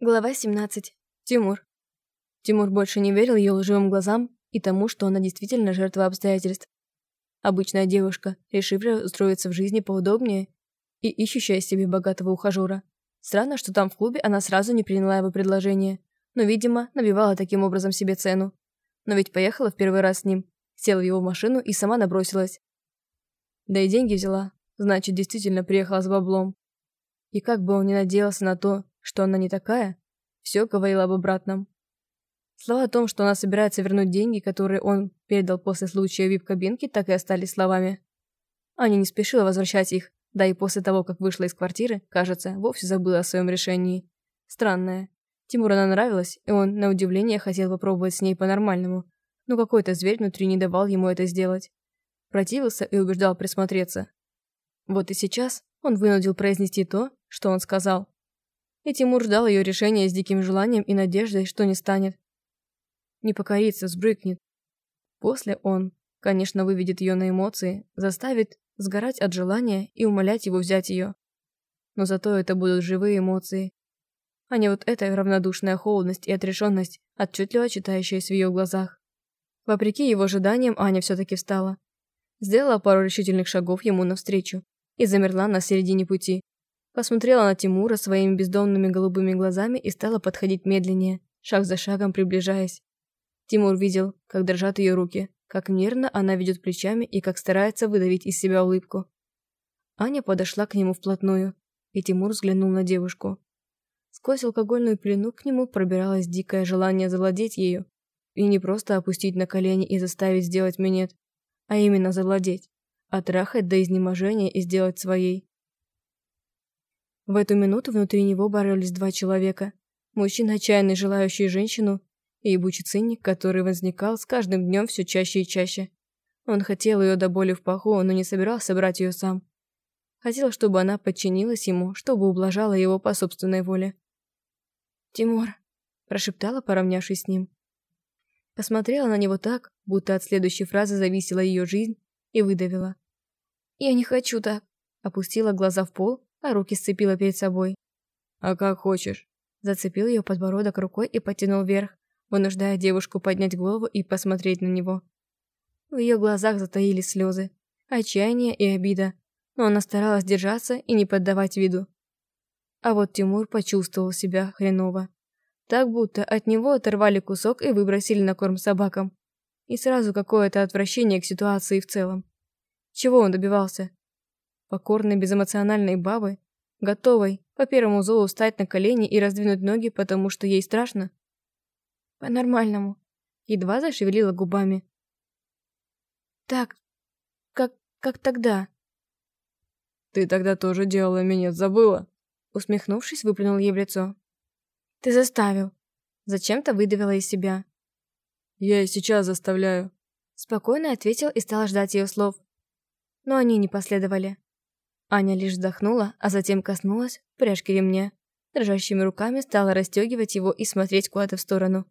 Глава 17. Тимур. Тимур больше не верил ее лживым глазам и тому, что она действительно жертва обстоятельств. Обычная девушка, решившая устроиться в жизни поудобнее и ищущая себе богатого ухажера. Странно, что там в клубе она сразу не приняла его предложение, но, видимо, набивала таким образом себе цену. Но ведь поехала в первый раз с ним, села в его машину и сама набросилась. Да и деньги взяла, значит, действительно приехала с баблом. И как бы он ни надеялся на то, что она не такая, все говорило об обратном. Слова о том, что она собирается вернуть деньги, которые он передал после случая в вип-кабинке, так и остались словами. Аня не спешила возвращать их, да и после того, как вышла из квартиры, кажется, вовсе забыла о своем решении. Странное. Тимуру она нравилась, и он, на удивление, хотел попробовать с ней по-нормальному, но какой-то зверь внутри не давал ему это сделать. Противился и убеждал присмотреться. Вот и сейчас он вынудил произнести то, что он сказал и Тимур ждал ее решения с диким желанием и надеждой, что не станет. Не покорится, сбрыкнет. После он, конечно, выведет ее на эмоции, заставит сгорать от желания и умолять его взять ее. Но зато это будут живые эмоции, а не вот эта равнодушная холодность и отрешенность, отчетливо читающаяся в ее глазах. Вопреки его ожиданиям, Аня все-таки встала. Сделала пару решительных шагов ему навстречу и замерла на середине пути, Посмотрела на Тимура своими бездомными голубыми глазами и стала подходить медленнее, шаг за шагом приближаясь. Тимур видел, как дрожат ее руки, как нервно она ведет плечами и как старается выдавить из себя улыбку. Аня подошла к нему вплотную, и Тимур взглянул на девушку. Сквозь алкогольную плену к нему пробиралось дикое желание завладеть ею. И не просто опустить на колени и заставить сделать минет, а именно завладеть, отрахать до изнеможения и сделать своей. В эту минуту внутри него боролись два человека. Мужчина, отчаянный желающий женщину, и ебучий циник, который возникал с каждым днем все чаще и чаще. Он хотел ее до боли в паху, но не собирался брать ее сам. Хотел, чтобы она подчинилась ему, чтобы ублажала его по собственной воле. «Тимур», – прошептала, поравнявшись с ним. Посмотрела на него так, будто от следующей фразы зависела ее жизнь, и выдавила. «Я не хочу так», – опустила глаза в пол а руки сцепила перед собой. «А как хочешь». Зацепил ее подбородок рукой и потянул вверх, вынуждая девушку поднять голову и посмотреть на него. В ее глазах затаились слезы, отчаяние и обида, но она старалась держаться и не поддавать виду. А вот Тимур почувствовал себя хреново. Так будто от него оторвали кусок и выбросили на корм собакам. И сразу какое-то отвращение к ситуации в целом. Чего он добивался? Покорной безэмоциональной бабы, готовой по первому зову встать на колени и раздвинуть ноги, потому что ей страшно? По-нормальному. Едва зашевелила губами. Так, как, как тогда? Ты тогда тоже делала меня, забыла? Усмехнувшись, выплюнул ей в лицо. Ты заставил. Зачем-то выдавила из себя. Я и сейчас заставляю. Спокойно ответил и стал ждать ее слов. Но они не последовали. Аня лишь вздохнула, а затем коснулась пряжки ремня. Дрожащими руками стала расстегивать его и смотреть куда-то в сторону.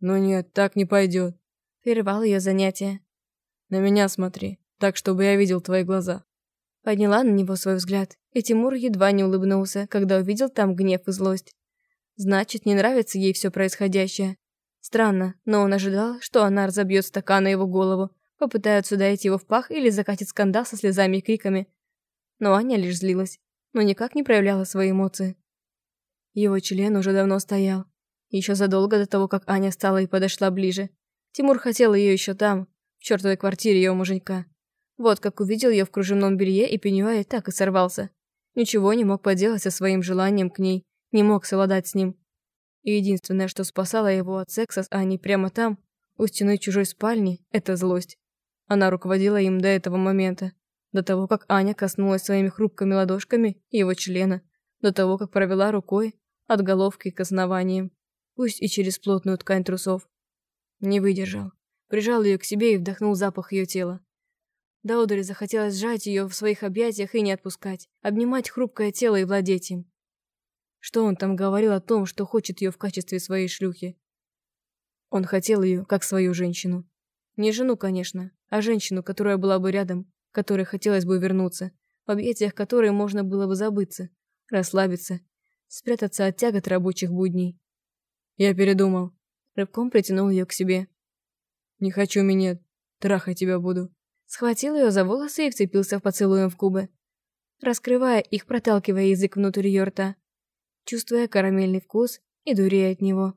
«Ну нет, так не пойдет», — прервал ее занятие. «На меня смотри, так, чтобы я видел твои глаза». Подняла на него свой взгляд, и Тимур едва не улыбнулся, когда увидел там гнев и злость. Значит, не нравится ей все происходящее. Странно, но он ожидал, что она разобьет стакан на его голову, попытается ударить его в пах или закатит скандал со слезами и криками, но Аня лишь злилась, но никак не проявляла свои эмоции. Его член уже давно стоял. Еще задолго до того, как Аня стала и подошла ближе. Тимур хотел ее еще там, в чертовой квартире ее муженька. Вот как увидел ее в кружевном белье и пенюаре, так и сорвался. Ничего не мог поделать со своим желанием к ней, не мог совладать с ним. И единственное, что спасало его от секса с Аней прямо там, у стены чужой спальни, это злость. Она руководила им до этого момента. До того, как Аня коснулась своими хрупкими ладошками его члена, до того, как провела рукой от головки к основаниям, пусть и через плотную ткань трусов. Не выдержал. Прижал ее к себе и вдохнул запах ее тела. До захотелось сжать ее в своих объятиях и не отпускать, обнимать хрупкое тело и владеть им. Что он там говорил о том, что хочет ее в качестве своей шлюхи? Он хотел ее, как свою женщину. Не жену, конечно, а женщину, которая была бы рядом, которой хотелось бы вернуться, в объятиях которой можно было бы забыться, расслабиться, спрятаться от тягот рабочих будней. Я передумал. Рывком притянул ее к себе. Не хочу минет. Трахать тебя буду. Схватил ее за волосы и вцепился в поцелуем в губы, раскрывая их, проталкивая язык внутрь ее рта, чувствуя карамельный вкус и дурея от него.